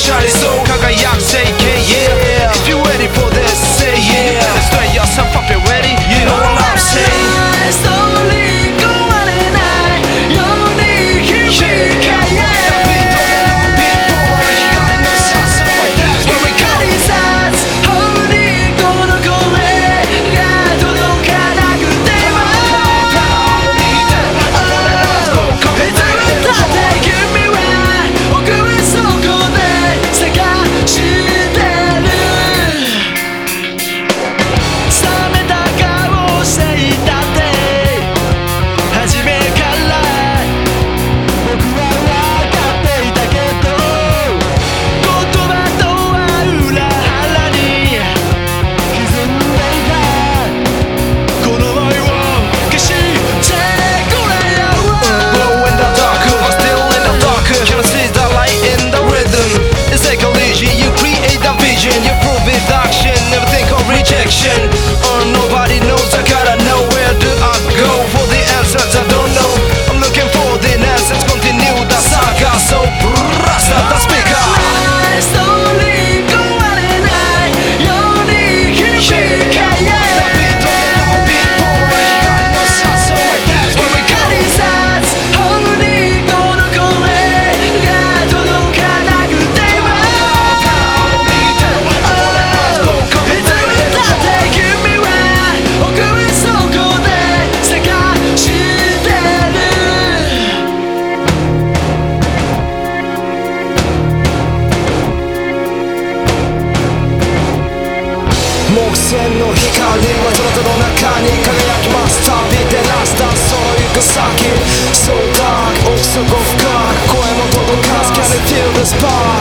shot is so 線の光は空との中に輝きます。旅照らすダンスその行く先。So dark 奥底深く声も届かず。Can you feel the spark